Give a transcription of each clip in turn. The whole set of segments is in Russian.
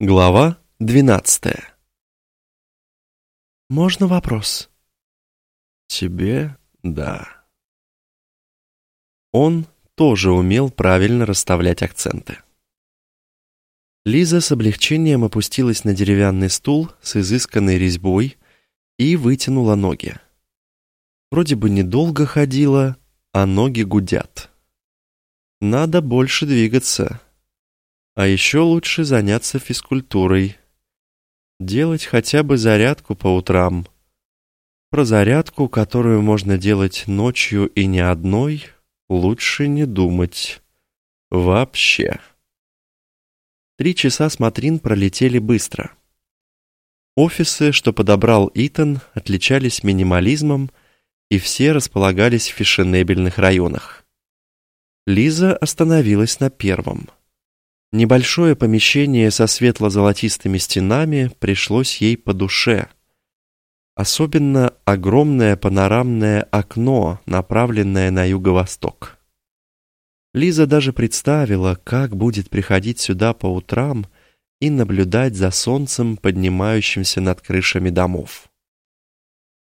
Глава двенадцатая. «Можно вопрос?» «Тебе — да». Он тоже умел правильно расставлять акценты. Лиза с облегчением опустилась на деревянный стул с изысканной резьбой и вытянула ноги. Вроде бы недолго ходила, а ноги гудят. Надо больше двигаться. А еще лучше заняться физкультурой. Делать хотя бы зарядку по утрам. Про зарядку, которую можно делать ночью и не одной, лучше не думать. Вообще. Три часа смотрин пролетели быстро. Офисы, что подобрал Итан, отличались минимализмом, и все располагались в фешенебельных районах. Лиза остановилась на первом – Небольшое помещение со светло-золотистыми стенами пришлось ей по душе. Особенно огромное панорамное окно, направленное на юго-восток. Лиза даже представила, как будет приходить сюда по утрам и наблюдать за солнцем, поднимающимся над крышами домов.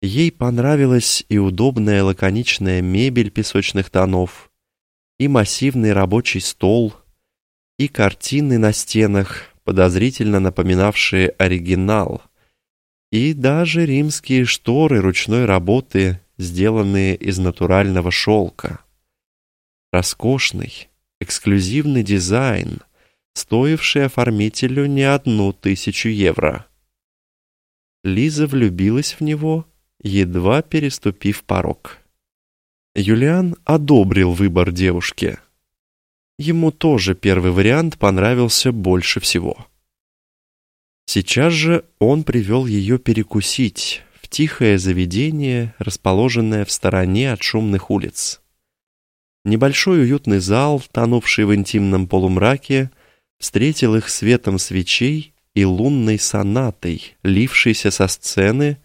Ей понравилась и удобная лаконичная мебель песочных тонов, и массивный рабочий стол – и картины на стенах, подозрительно напоминавшие оригинал, и даже римские шторы ручной работы, сделанные из натурального шелка. Роскошный, эксклюзивный дизайн, стоивший оформителю не одну тысячу евро. Лиза влюбилась в него, едва переступив порог. Юлиан одобрил выбор девушки – Ему тоже первый вариант понравился больше всего. Сейчас же он привел ее перекусить в тихое заведение, расположенное в стороне от шумных улиц. Небольшой уютный зал, тонувший в интимном полумраке, встретил их светом свечей и лунной сонатой, лившейся со сцены,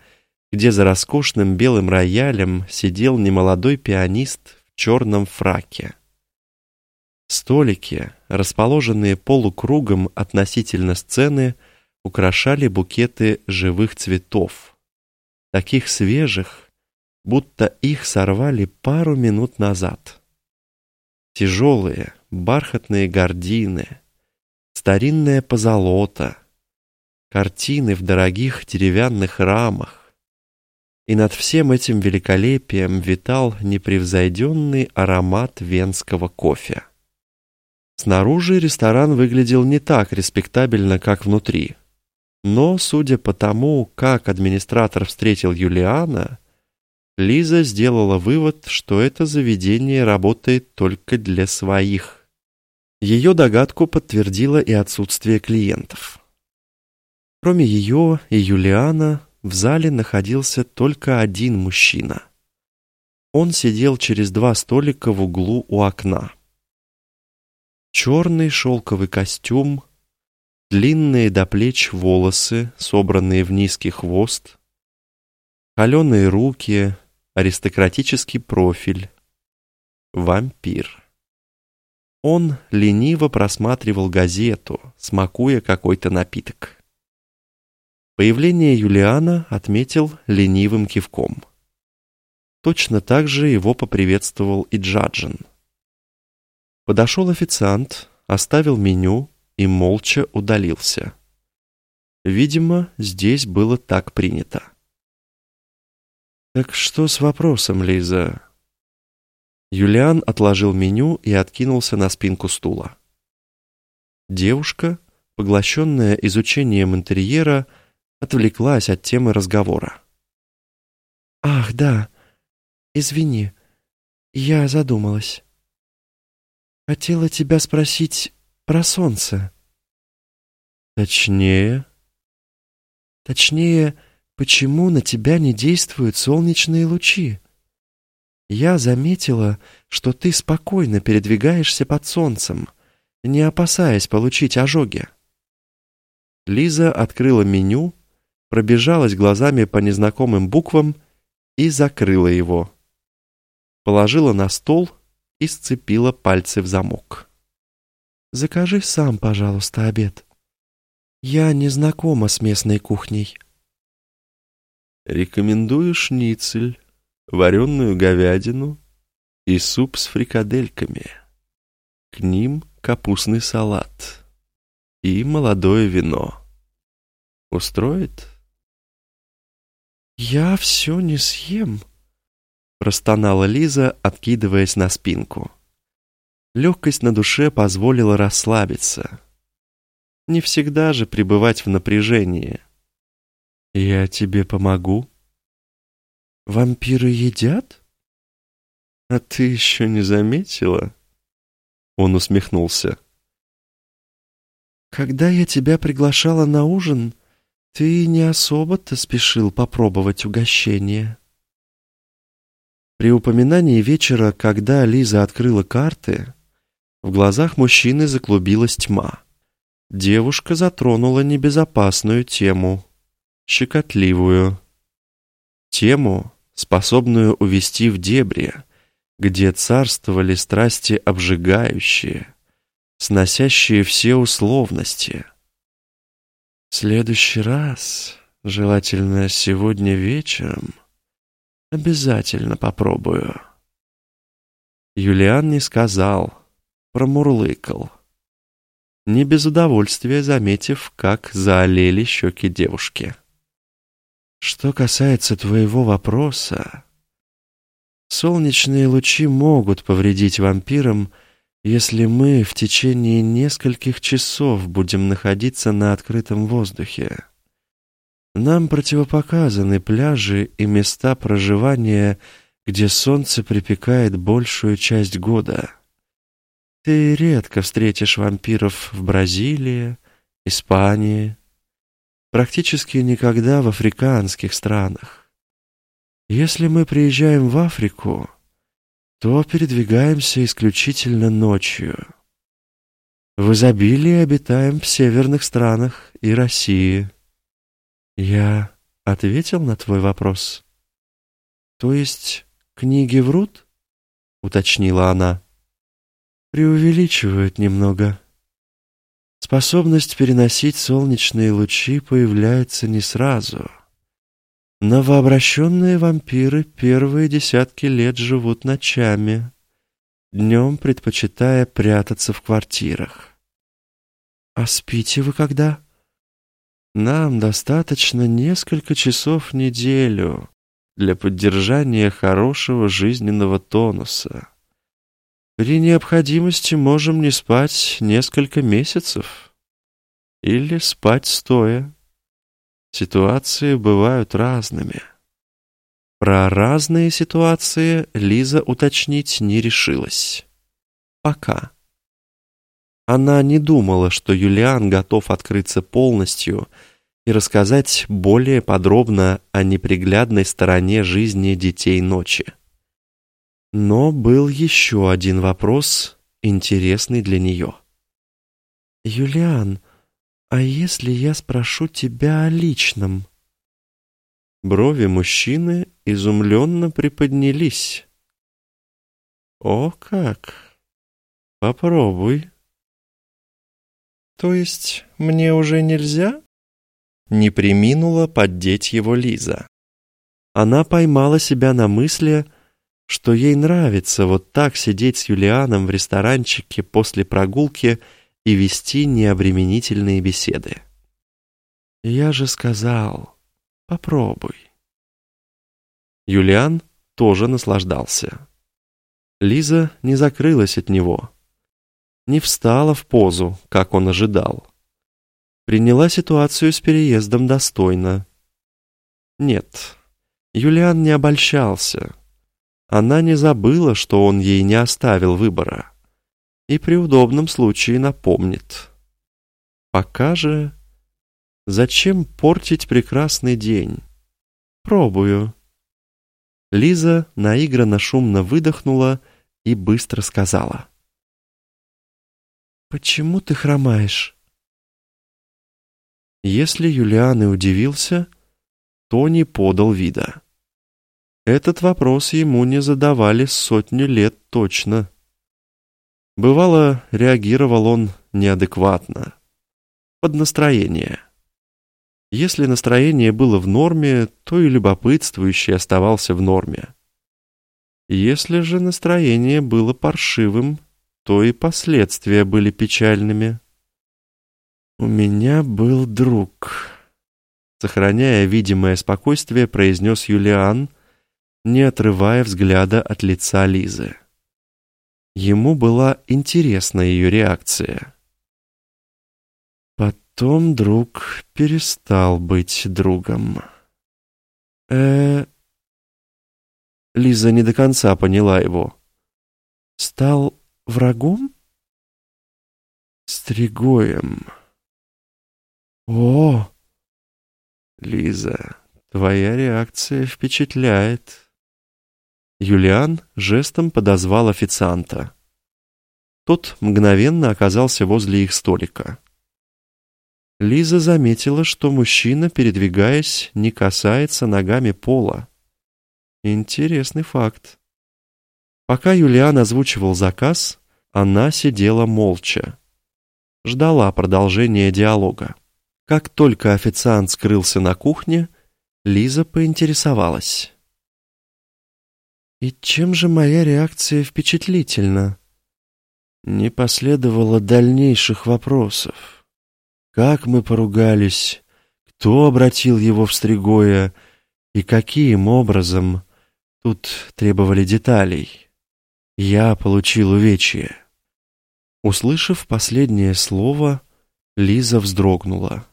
где за роскошным белым роялем сидел немолодой пианист в черном фраке. Столики, расположенные полукругом относительно сцены, украшали букеты живых цветов, таких свежих, будто их сорвали пару минут назад. Тяжелые, бархатные гардины, старинная позолота, картины в дорогих деревянных рамах. И над всем этим великолепием витал непревзойденный аромат венского кофе. Снаружи ресторан выглядел не так респектабельно, как внутри. Но, судя по тому, как администратор встретил Юлиана, Лиза сделала вывод, что это заведение работает только для своих. Ее догадку подтвердило и отсутствие клиентов. Кроме ее и Юлиана, в зале находился только один мужчина. Он сидел через два столика в углу у окна. Черный шелковый костюм, длинные до плеч волосы, собранные в низкий хвост, холеные руки, аристократический профиль. Вампир. Он лениво просматривал газету, смакуя какой-то напиток. Появление Юлиана отметил ленивым кивком. Точно так же его поприветствовал и Джаджин. Подошел официант, оставил меню и молча удалился. Видимо, здесь было так принято. «Так что с вопросом, Лиза?» Юлиан отложил меню и откинулся на спинку стула. Девушка, поглощенная изучением интерьера, отвлеклась от темы разговора. «Ах, да, извини, я задумалась». Хотела тебя спросить про солнце. Точнее? Точнее, почему на тебя не действуют солнечные лучи? Я заметила, что ты спокойно передвигаешься под солнцем, не опасаясь получить ожоги. Лиза открыла меню, пробежалась глазами по незнакомым буквам и закрыла его. Положила на стол и сцепила пальцы в замок. «Закажи сам, пожалуйста, обед. Я не знакома с местной кухней. Рекомендую шницель, вареную говядину и суп с фрикадельками. К ним капустный салат и молодое вино. Устроит? «Я все не съем», — простонала Лиза, откидываясь на спинку. Легкость на душе позволила расслабиться. Не всегда же пребывать в напряжении. «Я тебе помогу». «Вампиры едят?» «А ты еще не заметила?» Он усмехнулся. «Когда я тебя приглашала на ужин, ты не особо-то спешил попробовать угощение». При упоминании вечера, когда Лиза открыла карты, в глазах мужчины заклубилась тьма. Девушка затронула небезопасную тему, щекотливую. Тему, способную увести в дебри, где царствовали страсти обжигающие, сносящие все условности. В следующий раз, желательно сегодня вечером, обязательно попробую. Юлиан не сказал, промурлыкал. Не без удовольствия заметив, как заолели щеки девушки. Что касается твоего вопроса, солнечные лучи могут повредить вампирам, если мы в течение нескольких часов будем находиться на открытом воздухе. Нам противопоказаны пляжи и места проживания, где солнце припекает большую часть года. Ты редко встретишь вампиров в Бразилии, Испании, практически никогда в африканских странах. Если мы приезжаем в Африку, то передвигаемся исключительно ночью. В изобилии обитаем в северных странах и России. Я ответил на твой вопрос. То есть книги врут? Уточнила она преувеличивают немного. Способность переносить солнечные лучи появляется не сразу. Новообращенные вампиры первые десятки лет живут ночами, днем предпочитая прятаться в квартирах. А спите вы когда? Нам достаточно несколько часов в неделю для поддержания хорошего жизненного тонуса. При необходимости можем не спать несколько месяцев. Или спать стоя. Ситуации бывают разными. Про разные ситуации Лиза уточнить не решилась. Пока. Она не думала, что Юлиан готов открыться полностью и рассказать более подробно о неприглядной стороне жизни детей ночи. Но был еще один вопрос, интересный для нее. «Юлиан, а если я спрошу тебя о личном?» Брови мужчины изумленно приподнялись. «О как! Попробуй!» «То есть мне уже нельзя?» Не приминула поддеть его Лиза. Она поймала себя на мысли, что ей нравится вот так сидеть с Юлианом в ресторанчике после прогулки и вести необременительные беседы. «Я же сказал, попробуй». Юлиан тоже наслаждался. Лиза не закрылась от него, не встала в позу, как он ожидал. Приняла ситуацию с переездом достойно. Нет, Юлиан не обольщался. Она не забыла, что он ей не оставил выбора. И при удобном случае напомнит. Пока же... Зачем портить прекрасный день? Пробую. Лиза наигранно шумно выдохнула и быстро сказала. «Почему ты хромаешь?» Если Юлиан и удивился, то не подал вида. Этот вопрос ему не задавали сотню лет точно. Бывало, реагировал он неадекватно. под настроение. Если настроение было в норме, то и любопытствующий оставался в норме. Если же настроение было паршивым, то и последствия были печальными. «У меня был друг», — сохраняя видимое спокойствие, произнес Юлиан, не отрывая взгляда от лица Лизы. Ему была интересна ее реакция. Потом друг перестал быть другом. э Лиза не до конца поняла его. Стал врагом? Стригоем. О! Лиза, твоя реакция впечатляет. Юлиан жестом подозвал официанта. Тот мгновенно оказался возле их столика. Лиза заметила, что мужчина, передвигаясь, не касается ногами пола. Интересный факт. Пока Юлиан озвучивал заказ, она сидела молча. Ждала продолжения диалога. Как только официант скрылся на кухне, Лиза поинтересовалась. «И чем же моя реакция впечатлительна?» Не последовало дальнейших вопросов. Как мы поругались, кто обратил его в Стригоя и каким образом, тут требовали деталей. Я получил увечье. Услышав последнее слово, Лиза вздрогнула.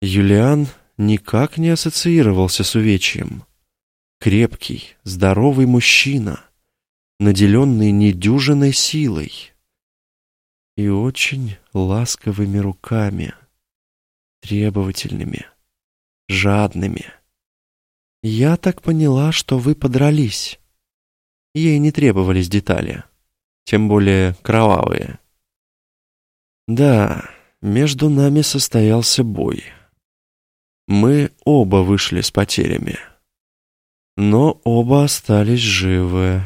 Юлиан никак не ассоциировался с увечьем. Крепкий, здоровый мужчина, наделенный недюжиной силой и очень ласковыми руками, требовательными, жадными. «Я так поняла, что вы подрались». Ей не требовались детали, тем более кровавые. «Да, между нами состоялся бой. Мы оба вышли с потерями, но оба остались живы».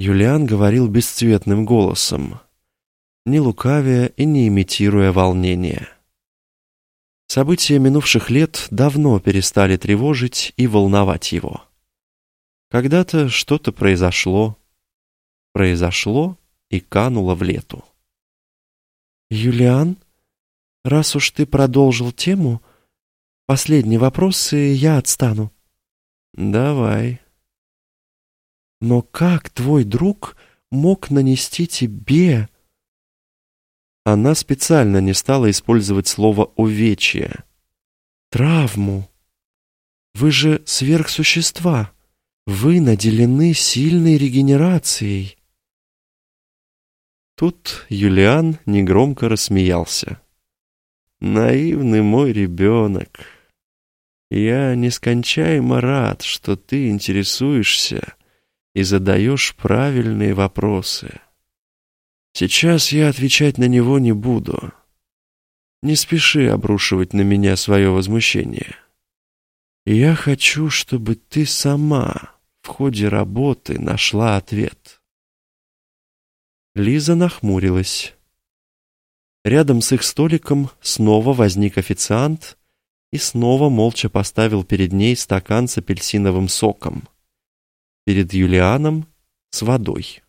Юлиан говорил бесцветным голосом, не лукавя и не имитируя волнения. События минувших лет давно перестали тревожить и волновать его. Когда-то что-то произошло, произошло и кануло в лету. «Юлиан, раз уж ты продолжил тему, последний вопрос, и я отстану». «Давай». «Но как твой друг мог нанести тебе...» Она специально не стала использовать слово «увечье». «Травму. Вы же сверхсущества. Вы наделены сильной регенерацией». Тут Юлиан негромко рассмеялся. «Наивный мой ребенок. Я нескончаемо рад, что ты интересуешься и задаешь правильные вопросы». Сейчас я отвечать на него не буду. Не спеши обрушивать на меня свое возмущение. Я хочу, чтобы ты сама в ходе работы нашла ответ. Лиза нахмурилась. Рядом с их столиком снова возник официант и снова молча поставил перед ней стакан с апельсиновым соком. Перед Юлианом с водой.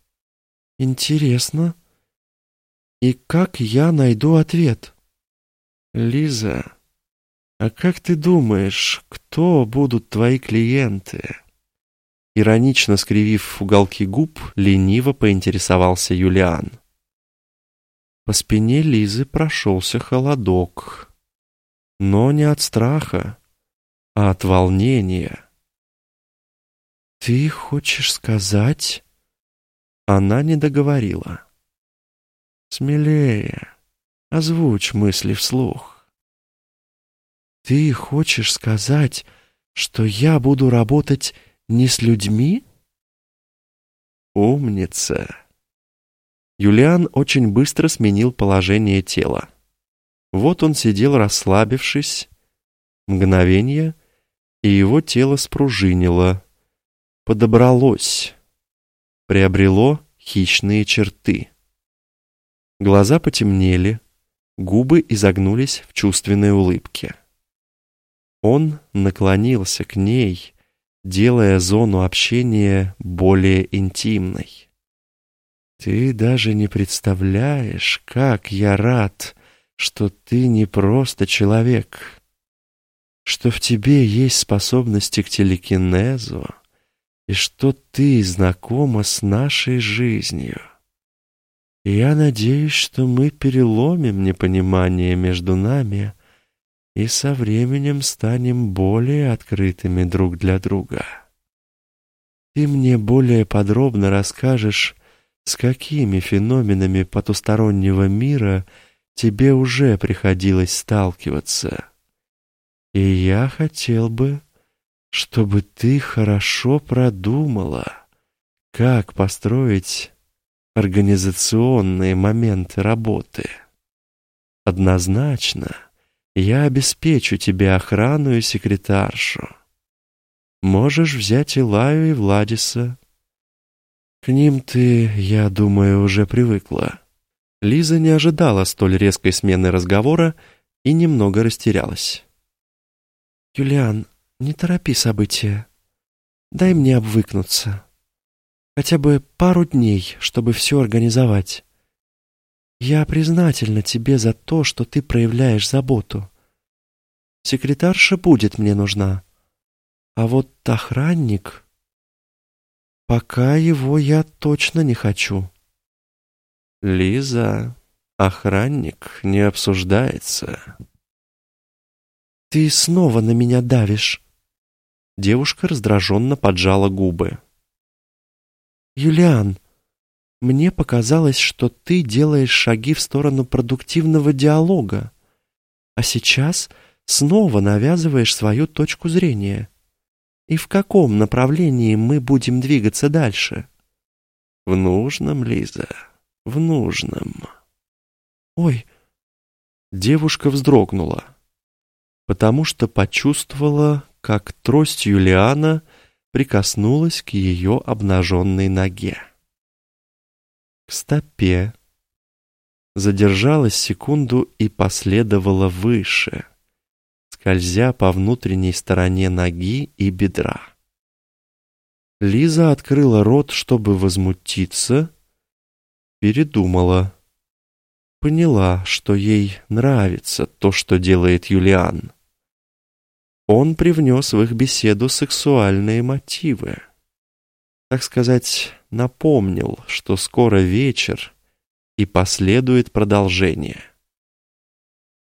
«Интересно», и как я найду ответ? Лиза, а как ты думаешь, кто будут твои клиенты? Иронично скривив уголки губ, лениво поинтересовался Юлиан. По спине Лизы прошелся холодок. Но не от страха, а от волнения. «Ты хочешь сказать...» Она не договорила. Смелее. Озвучь мысли вслух. Ты хочешь сказать, что я буду работать не с людьми? Умница. Юлиан очень быстро сменил положение тела. Вот он сидел расслабившись. Мгновение, и его тело спружинило, подобралось, приобрело хищные черты. Глаза потемнели, Губы изогнулись в чувственной улыбке. Он наклонился к ней, делая зону общения более интимной. «Ты даже не представляешь, как я рад, что ты не просто человек, что в тебе есть способности к телекинезу и что ты знакома с нашей жизнью. Я надеюсь, что мы переломим непонимание между нами и со временем станем более открытыми друг для друга. Ты мне более подробно расскажешь, с какими феноменами потустороннего мира тебе уже приходилось сталкиваться. И я хотел бы, чтобы ты хорошо продумала, как построить организационные моменты работы. Однозначно, я обеспечу тебе охрану и секретаршу. Можешь взять Илаю и Владиса. К ним ты, я думаю, уже привыкла. Лиза не ожидала столь резкой смены разговора и немного растерялась. «Юлиан, не торопи события. Дай мне обвыкнуться. Хотя бы пару дней, чтобы все организовать. Я признательна тебе за то, что ты проявляешь заботу. Секретарша будет мне нужна. А вот охранник... Пока его я точно не хочу. Лиза, охранник не обсуждается. Ты снова на меня давишь. Девушка раздраженно поджала губы. «Юлиан, мне показалось, что ты делаешь шаги в сторону продуктивного диалога, а сейчас снова навязываешь свою точку зрения. И в каком направлении мы будем двигаться дальше?» «В нужном, Лиза, в нужном». «Ой!» Девушка вздрогнула, потому что почувствовала, как трость Юлиана прикоснулась к ее обнаженной ноге. К стопе. Задержалась секунду и последовала выше, скользя по внутренней стороне ноги и бедра. Лиза открыла рот, чтобы возмутиться, передумала. Поняла, что ей нравится то, что делает Юлиан. Он привнес в их беседу сексуальные мотивы. Так сказать, напомнил, что скоро вечер и последует продолжение.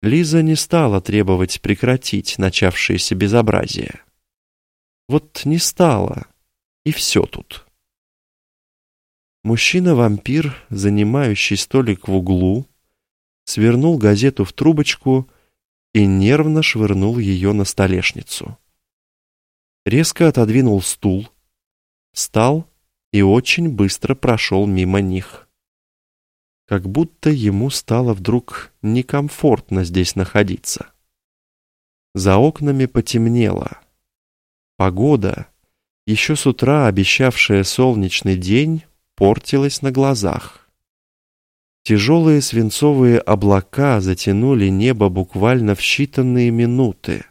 Лиза не стала требовать прекратить начавшееся безобразие. Вот не стала, и все тут. Мужчина-вампир, занимающий столик в углу, свернул газету в трубочку и нервно швырнул ее на столешницу. Резко отодвинул стул, встал и очень быстро прошел мимо них. Как будто ему стало вдруг некомфортно здесь находиться. За окнами потемнело. Погода, еще с утра обещавшая солнечный день, портилась на глазах. Тяжелые свинцовые облака затянули небо буквально в считанные минуты.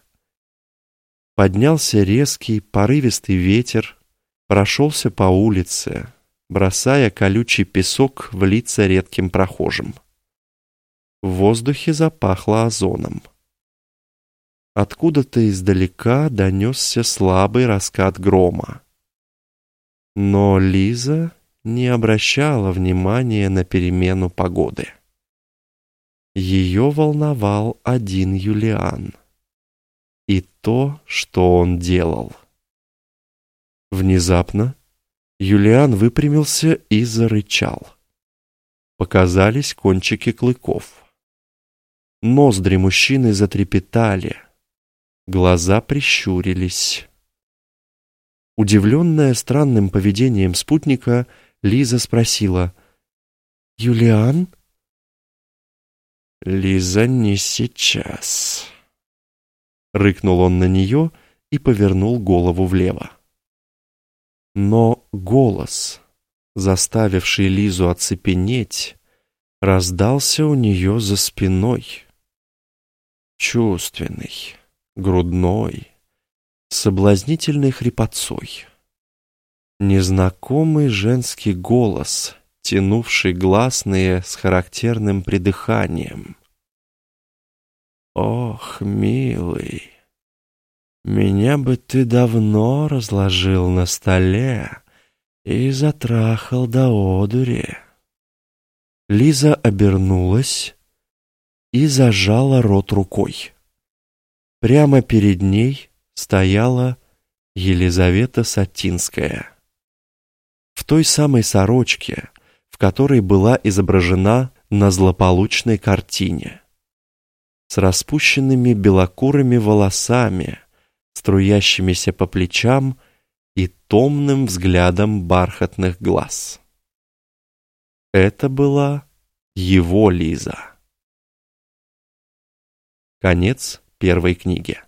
Поднялся резкий, порывистый ветер, прошелся по улице, бросая колючий песок в лица редким прохожим. В воздухе запахло озоном. Откуда-то издалека донесся слабый раскат грома. Но Лиза не обращала внимания на перемену погоды. Ее волновал один Юлиан и то, что он делал. Внезапно Юлиан выпрямился и зарычал. Показались кончики клыков. Ноздри мужчины затрепетали, глаза прищурились. Удивленная странным поведением спутника, Лиза спросила. «Юлиан?» «Лиза, не сейчас», — рыкнул он на нее и повернул голову влево. Но голос, заставивший Лизу оцепенеть, раздался у нее за спиной. Чувственный, грудной, соблазнительной хрипотцой. Незнакомый женский голос, тянувший гласные с характерным придыханием. «Ох, милый, меня бы ты давно разложил на столе и затрахал до одури». Лиза обернулась и зажала рот рукой. Прямо перед ней стояла Елизавета Сатинская. В той самой сорочке, в которой была изображена на злополучной картине. С распущенными белокурыми волосами, струящимися по плечам и томным взглядом бархатных глаз. Это была его Лиза. Конец первой книги.